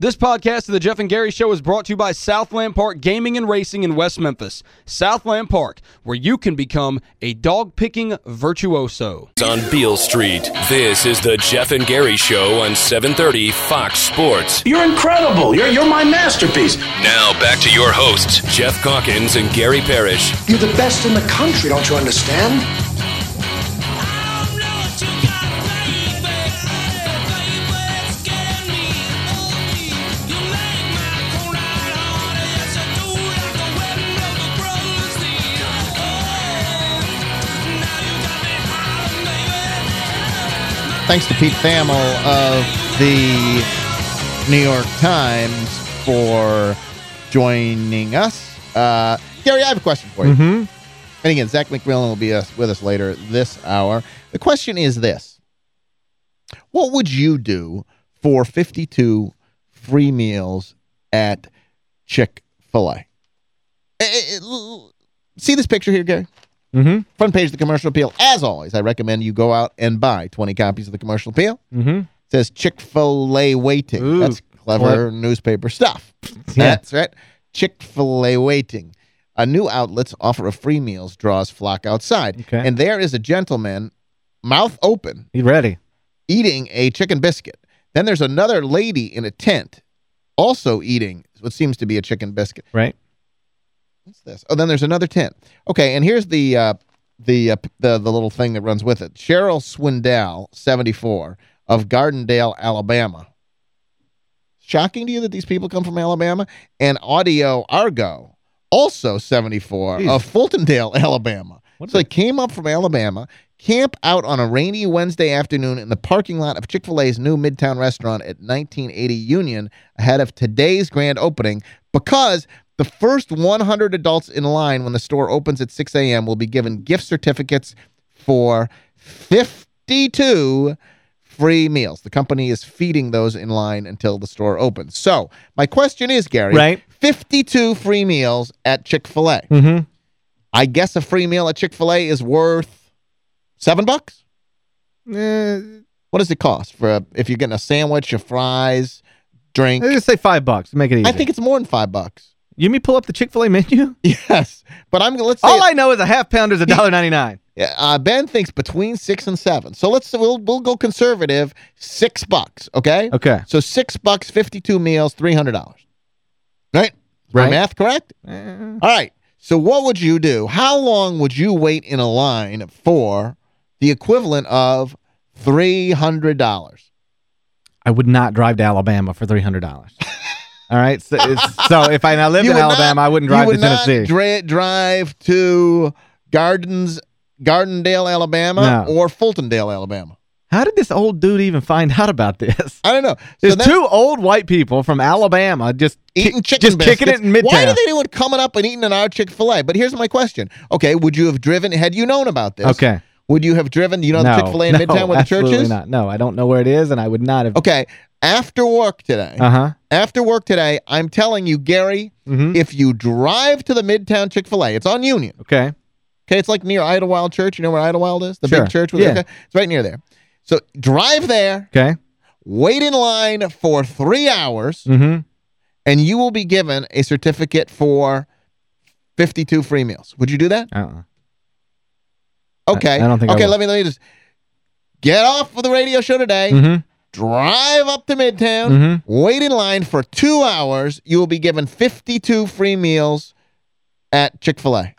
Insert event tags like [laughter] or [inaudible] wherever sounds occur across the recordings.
This podcast of the Geoff and Gary Show is brought to you by Southland Park Gaming and Racing in West Memphis. Southland Park, where you can become a dog-picking virtuoso. On Beale Street, this is the Geoff and Gary Show on 730 Fox Sports. You're incredible. You're, you're my masterpiece. Now back to your hosts, Geoff Calkins and Gary Parrish. You're the best in the country, don't you understand? Thanks to Pete Thamel of the New York Times for joining us. Uh, Gary, I have a question for you. Mm-hmm. And again, Zach McMillan will be us, with us later this hour. The question is this. What would you do for 52 free meals at Chick-fil-A? Eh, eh, l- See this picture here, Gary? Mm-hmm. Front page of the commercial appeal. As always, I recommend you go out and buy 20 copies of the commercial appeal. Mm-hmm. It says Chick-fil-A waiting. Ooh, That's clever newspaper stuff. [laughs] Yeah. That's right. Chick-fil-A waiting. A new outlets offer of free meals draws flock outside. Okay. And there is a gentleman, mouth open, You ready? eating a chicken biscuit. Then there's another lady in a tent also eating what seems to be a chicken biscuit. Right? What's this? Oh, then there's another tent. Okay, and here's the uh, the, uh, the the little thing that runs with it. Cheryl Swindell, 74, of Gardendale, Alabama. Shocking to you that these people come from Alabama? And Audie Argo, also 74, Jeez. of Fultondale, Alabama. What so they came up from Alabama, camp out on a rainy Wednesday afternoon in the parking lot of Chick-fil-A's new Midtown restaurant at 1980 Union ahead of today's grand opening because the first 100 adults in line when the store opens at 6 a.m. will be given gift certificates for 52 free meals. The company is feeding those in line until the store opens. So, my question is, Gary, Right. 52 free meals at Chick-fil-A. Mm-hmm. I guess a free meal at Chick-fil-A is worth seven bucks? Uh, What does it cost for a, if you're getting a sandwich, a fries, drink? let's just say five bucks. Make it easy. I think it's more than five bucks. You mean pull up the Chick-fil-A menu? [laughs] Yes, but I'm let's All I know is a half pounder is a dollar ninety nine. Yeah, uh, Ben thinks between six and seven. So let's we'll we'll go conservative, six bucks. Okay. Okay. So six bucks, fifty-two meals, three hundred dollars. Right. Right. math correct? Eh, All right. So what would you do? How long would you wait in a line for the equivalent of three hundred dollars? I would not drive to Alabama for three hundred dollars. All right. So, so [laughs] if I now lived You in Alabama, not- I wouldn't drive would to Tennessee. Dra- drive to Gardens, Gardendale, Alabama, No. or Fultondale, Alabama. How did this old dude even find out about this? I don't know. There's so two old white people from Alabama just eating chicken just kicking it in Midtown. Why are they doing coming up and eating an our Chick-fil-A? But here's my question. Okay, would you have driven, had you known about this? Okay. Would you have driven, you know no, the Chick-fil-A in [laughs] no, Midtown where the church is? not. No, I don't know where it is, and I would not have. Okay, after work today, Uh-huh. after work today, I'm telling you, Gary, Mhm. if you drive to the Midtown Chick-fil-A, it's on Union. Okay. Okay, it's like near Idlewild Church. You know where Idlewild is? The Sure. big church? With Yeah. okay, it's right near there. So drive there, Okay. wait in line for three hours, Mm-hmm. and you will be given a certificate for 52 free meals. Would you do that? Uh-uh. Okay. I don't think I Okay, let me let me just get off of the radio show today. Mm-hmm. Drive up to Midtown. Mhm. Wait in line for two hours. You will be given 52 free meals at Chick-fil-A.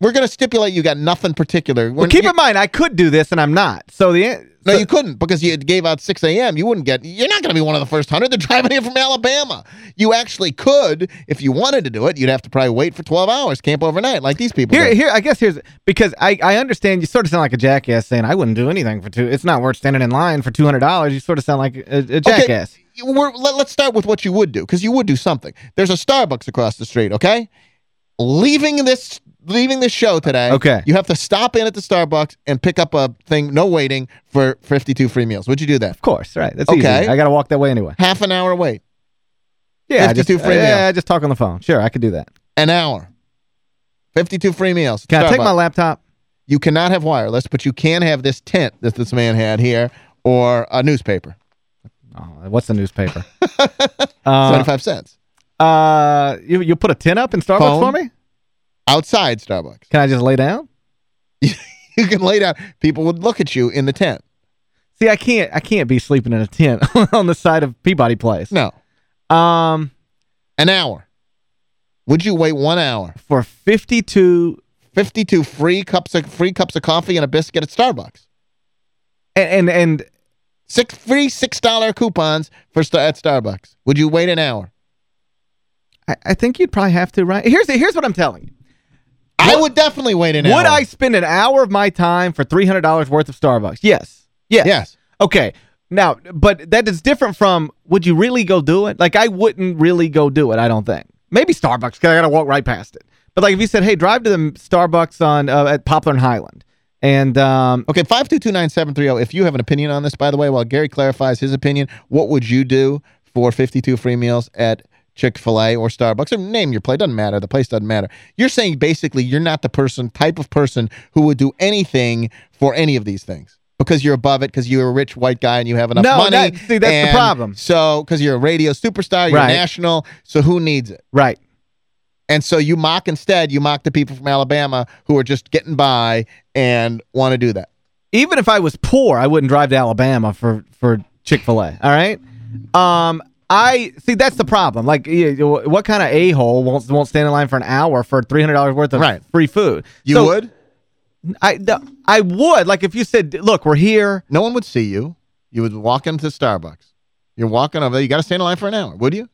We're going to stipulate you got nothing particular. Well, We're- keep in mind, I could do this, and I'm not. So the No, so- you couldn't because you gave out 6 a.m. You wouldn't get, you're not going to be one of the first 100. They're driving in from Alabama. You actually could, if you wanted to do it, you'd have to probably wait for 12 hours, camp overnight, like these people Here, do. here. I guess here's because I, I understand you sort of sound like a jackass saying I wouldn't do anything for two. It's not worth standing in line for two hundred dollars. You sort of sound like a, a jackass. Okay, we're, let, let's start with what you would do, because you would do something. There's a Starbucks across the street, okay? Leaving this leaving this show today, Okay. you have to stop in at the Starbucks and pick up a thing, no waiting, for 52 free meals. Would you do that? Of course, right? That's Okay. easy. I got to walk that way anyway. Half an hour wait. Yeah, I just, 52 free yeah, meals. I just talk on the phone. Sure, I could do that. An hour. 52 free meals. Can I take my laptop? You cannot have wireless, but you can have this tent that this man had here or a newspaper. Oh, what's the newspaper? [laughs] uh, 75 cents. uh, you, you'll put a 10 up in Starbucks Phone? for me? Outside Starbucks. Can I just lay down? [laughs] You can lay down. People would look at you in the tent. See, I can't I can't be sleeping in a tent [laughs] on the side of Peabody Place. No. Um, An hour. Would you wait one hour? for 52 52 free cups of free cups of coffee and a biscuit at Starbucks. and and, and Six free $6 coupons for at Starbucks. Would you wait an hour? I, I think you'd probably have to, right? Here's here's what I'm telling you. I would definitely wait an hour. Would I spend an hour of my time for $300 worth of Starbucks? Yes. Yes. Yes. Okay. Now, but that is different from would you really go do it? Like, I wouldn't really go do it, I don't think. Maybe Starbucks, because I got to walk right past it. But, like, if you said, hey, drive to the Starbucks on uh, at Poplar and Highland, and um, Okay, 5229730. oh. If you have an opinion on this, by the way, while Gary clarifies his opinion, what would you do for 52 free meals at Chick-fil-A or Starbucks? Or name your place. Doesn't matter. The place doesn't matter. You're saying basically you're not the person, type of person who would do anything for any of these things. Because you're above it, because you're a rich white guy and you have enough No, money. that- see, that's the problem. So, because you're a radio superstar, you're Right. national, so who needs it? right. And so you mock instead, you mock the people from Alabama who are just getting by and want to do that. even if I was poor, I wouldn't drive to Alabama for for Chick-fil-A. All right? Um I see that's the problem. Like you- you- what kind of a-hole won't won't stand in line for an hour for $300 worth of Right. free food? You So, would? I the- I would like if you said, "Look, we're here." No one would see you. You would walk into Starbucks. You're walking over there. You got to stand in line for an hour, would you?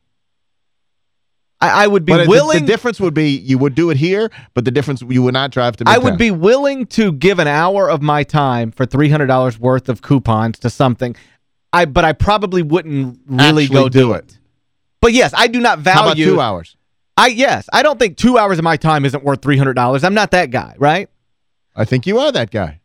I, I would be but willing The, difference would be you would do it here, but the difference you would not drive to I would be willing to give an hour of my time for $300 worth of coupons to something. I but I probably wouldn't really Actually go do it. But yes, I do not value How about two hours? I yes, I don't think two hours of my time isn't worth three hundred dollars. I'm not that guy, right? I think you are that guy.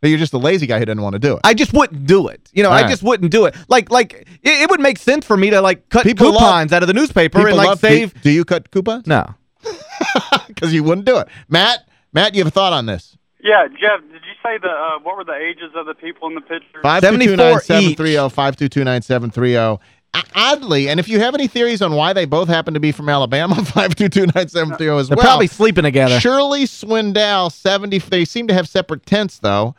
But you're just a lazy guy who doesn't want to do it. I just wouldn't do it. You know, I just wouldn't do it. Like like it, it would make sense for me to like cut People love- coupons out of the newspaper and like love- save. Do, do you cut coupons? No, [laughs] Because you wouldn't do it. Matt, Matt, you have a thought on this? Yeah, Geoff, did you say the uh, what were the ages of the people in the picture? 522-9730, 522-9730. Oddly, and if you have any theories on why they both happen to be from Alabama, [laughs] 522-9730 as they're well. probably sleeping together. Shirley Swindell, 70. They seem to have separate tents, though.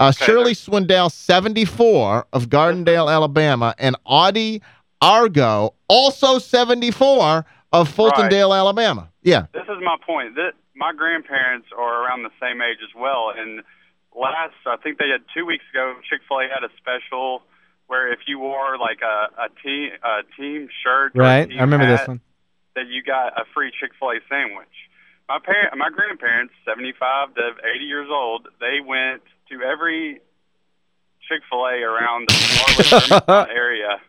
Uh, Shirley Swindell, 74 of Gardendale, Alabama, and Audie Argo, also 74 of Fultondale, Alabama. Yeah. This is my point. That my grandparents are around the same age as well, and last I think they had two weeks ago, Chick Fil A had a special where if you wore like a a team a team shirt, Right, team I remember this one. that you got a free Chick Fil A sandwich. My parent, my grandparents, seventy five to eighty years old, they went to every Chick Fil A around the [laughs] area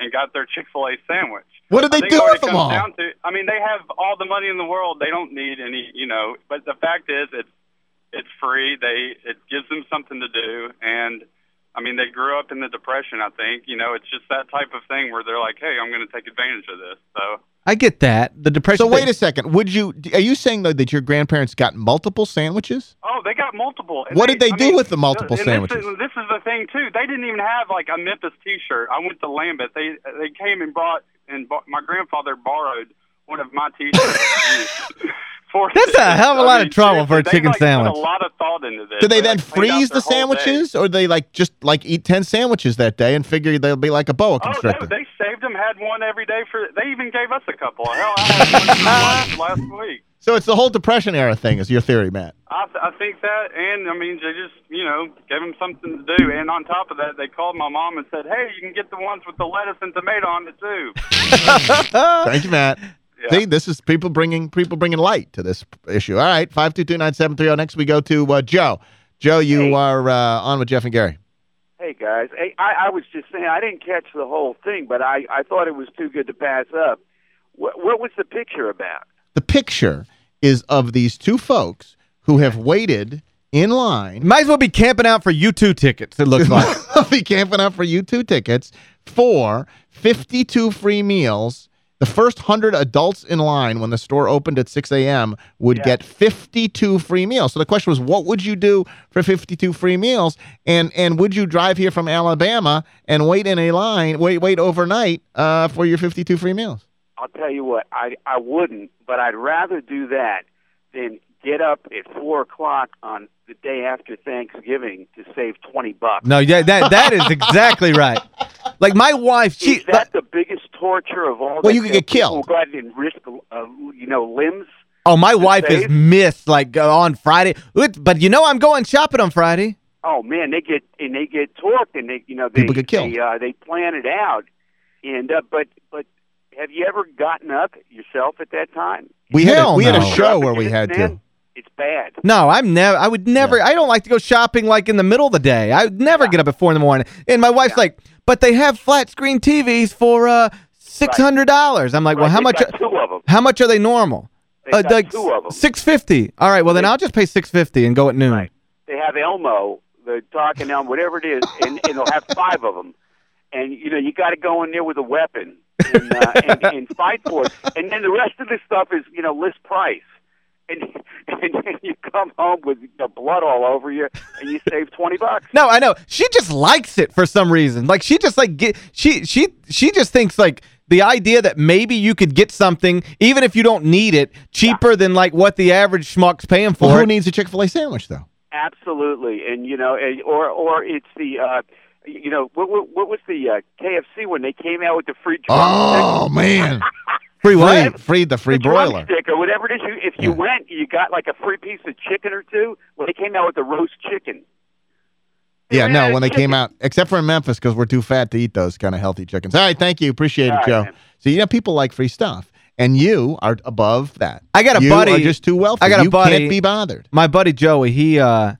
and got their Chick Fil A sandwich. What did I they do with them all? Down to, I mean, they have all the money in the world. They don't need any, you know. But the fact is, it's it's free. They it gives them something to do, and I mean, they grew up in the depression. I think, you know, it's just that type of thing where they're like, hey, I'm going to take advantage of this. So I get that. The depression. So wait thing- a second. Would you are you saying though that your grandparents got multiple sandwiches? Oh, they got multiple. And What did they I do mean, with the multiple and sandwiches? This is, this is the thing too. They didn't even have like a Memphis T-shirt. I went to Lambuth. They they came and brought and bought, my grandfather borrowed one of my T-shirts. [laughs] for That's a hell of a lot mean, of trouble for a chicken like, sandwich. Put a lot of thought into this. Do they They, then like, freeze the whole day. sandwiches, or they like just like eat ten sandwiches that day and figure they'll be like a boa oh, constrictor? Oh, constrictor? no, they saved them. Had one every day for. They even gave us a couple. Hell, I had one last [laughs] week. So it's the whole depression era thing, is your theory, Matt? I, th- I think that, and I mean, they just, you know, gave them something to do. And on top of that, they called my mom and said, "Hey, you can get the ones with the lettuce and tomato on it too." [laughs] Thank you, Matt. Yeah. See, this is people bringing people bringing light to this issue. All right, five two two nine seven three zero. Next, we go to uh, Joe. Joe, you Hey. are uh, on with Geoff and Gary. Hey guys, hey, I, I was just saying I didn't catch the whole thing, but I, I thought it was too good to pass up. What, what was the picture about? The picture is of these two folks who have waited in line. Might as well be camping out for U2 tickets, it looks like. [laughs] be camping out for U2 tickets for 52 free meals the first 100 adults in line when the store opened at 6 a.m. would Yeah. get 52 free meals. So the question was, what would you do for 52 free meals? And and would you drive here from Alabama and wait in a line, wait wait overnight uh, for your 52 free meals? I'll tell you what, I I wouldn't, but I'd rather do that than get up at four o'clock on the day after Thanksgiving to save twenty bucks. No, yeah, that that is exactly right. Like my wife, she Is that the biggest torture of all? Well, you could get killed. Go ahead and risk, uh, you know, limbs. Oh, my wife is save? missed like uh, on Friday. But you know I'm going shopping on Friday. Oh man, they get and they get torqued and they, you know, they People get killed. They, uh, they plan it out, and uh, but have you ever gotten up yourself at that time? We had a, Hell we had a show where we had man, to. It's bad. No, I'm never I would never I don't like to go shopping like in the middle of the day. I would never get up at 4 in the morning. And my wife's like, "But they have flat screen TVs for uh $600." I'm like, "Well, how they much got two of them. how much are they normal?" They got like two of 'em. 650. All right, well then I'll just pay 650 and go at noon. Right. They have Elmo, the talking Elmo, whatever it is, and, and they'll have five of them. And you know you got to go in there with a weapon and, uh, [laughs] and and fight for it. And then the rest of the stuff is you know list price. And [laughs] and then you come home with you know, blood all over you, and you save twenty bucks. No, I know. She just likes it for some reason. Like she just like get she she she just thinks like the idea that maybe you could get something even if you don't need it cheaper than like what the average schmuck's paying for. Well, who needs a Chick-fil-A sandwich, though? Absolutely, and you know, and- or or it's the. uh you know what? What, what was the uh, KFC when they came out with the free drumstick? Oh, man. Free [laughs] Free, what? free the free the broiler. drumstick or whatever it is. You, if you Yeah. went, you got like a free piece of chicken or two. Well, they came out with the roast chicken. They Yeah, no, when they came out, except for in Memphis because we're too fat to eat those kind of healthy chickens. All right, thank you. Appreciate All it, right, Joe. man. So, you know, people like free stuff. And you are above that. I got a you buddy- are just too wealthy. I got a you buddy- can't be bothered. My buddy Joey, he uh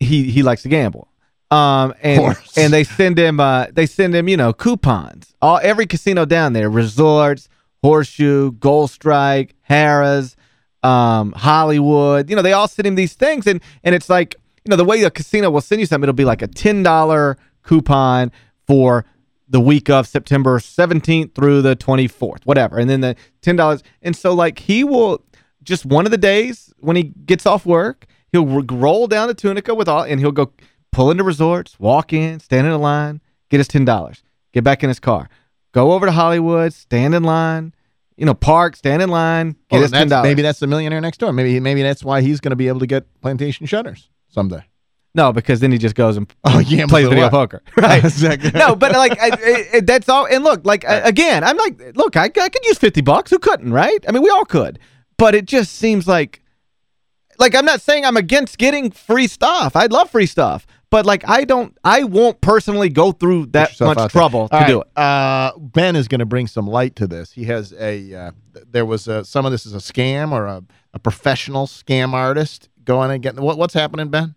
he he likes to gamble. Um and and they send him uh they send him, you know, coupons. All every casino down there, Resorts, Horseshoe, Gold Strike, Harrah's, um Hollywood. You know, they all send him these things and and it's like, you know, the way a casino will send you something, it'll be like a $10 coupon for the week of September 17th through the 24th, whatever. And then the $10. And so like he will just one of the days when he gets off work, he'll roll down to Tunica with all, and he'll go pull into resorts, walk in, stand in a line, get his $10, get back in his car, go over to Hollywood, stand in line, you know, park, stand in line, get Well, his $10. maybe that's the millionaire next door. Maybe maybe that's why he's going to be able to get plantation shutters someday. No, because then he just goes and Oh, yeah, plays video what? poker. [laughs] Right. Exactly. no, but like I, I- I- that's all. And look, like I- again, I'm like, look, I, I could use 50 bucks. Who couldn't, right? I mean, we all could. But it just seems like, like I'm not saying I'm against getting free stuff. I'd love free stuff. But like I don't, I won't personally go through that yourself out much there. trouble to All do it. Uh, ben is going to bring some light to this. He has a, uh, there was a, some of this is a scam or a, a professional scam artist going and getting, what, what's happening, Ben?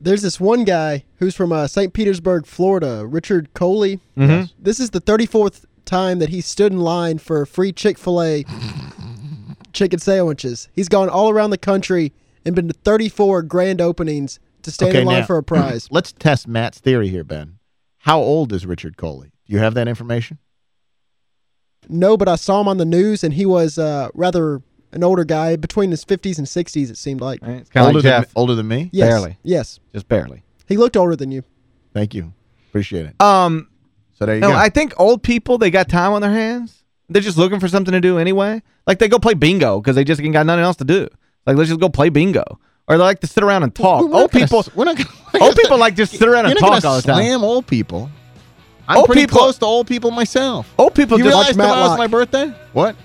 There's this one guy who's from uh, St. Petersburg, Florida, Richard Coley. Mhm. This is the 34th time that he stood in line for free Chick-fil-A [laughs] chicken sandwiches. He's gone all around the country and been to 34 grand openings to stand Okay, in line now- for a prize. [clears throat] Let's test Matt's theory here, Ben. How old is Richard Coley? Do you have that information? no, but I saw him on the news, and he was uh, rather an older guy, between his 50s and 60s, it seemed like. Right? It's kind of older, like than, older than me? Yes. Barely. Yes. just barely. He looked older than you. Thank you. Appreciate it. Um, So there you no, go. I think old people they got time on their hands. They're just looking for something to do anyway. Like they go play bingo because they just ain't got nothing else to do. Like let's just go play bingo, or they like to sit around and talk. We're old gonna people, s- we're not gonna, [laughs] old people like just [laughs] sit around and talk gonna all the time. slam old people. I'm Old pretty people- close to old people myself. Old people You just realize Matlock. tomorrow's my birthday? What?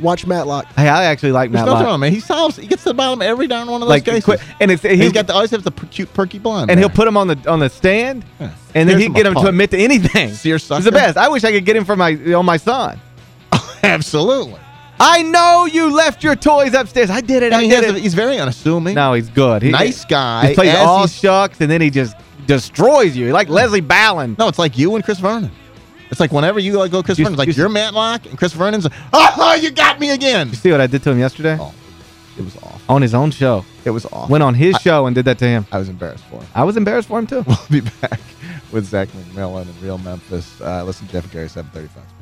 Watch Matlock. Hey, I actually like There's Matt nothing wrong, man. He solves. He gets to the bottom of every darn one of those Like cases. and it's he's got the always have the per- cute perky blonde. and he'll put him on the on the stand, Yeah. and then he get him him to admit to anything. Seersucker. He's the best. I wish I could get him for my on my son. [laughs] Absolutely. I know you left your toys upstairs. I did it. And I he did a- it. he's very unassuming. No, he's good. He, nice guy. He plays all shucks, and then he just destroys you. Like Leslie Ballin. No, it's like you and Chris Vernon. It's like whenever you like go Chris You- Vernon, it's like you- you're Matlock and Chris Vernon's. Like, oh, you got me again. You see what I did to him yesterday? Oh, it was awful. On his own show. It was awful. Went on his show and did that to him. I was embarrassed for him. I was embarrassed for him, too. [laughs] We'll be back with Zach McMillan and Real Memphis. Uh, listen to Geoff and Gary 735 Sports.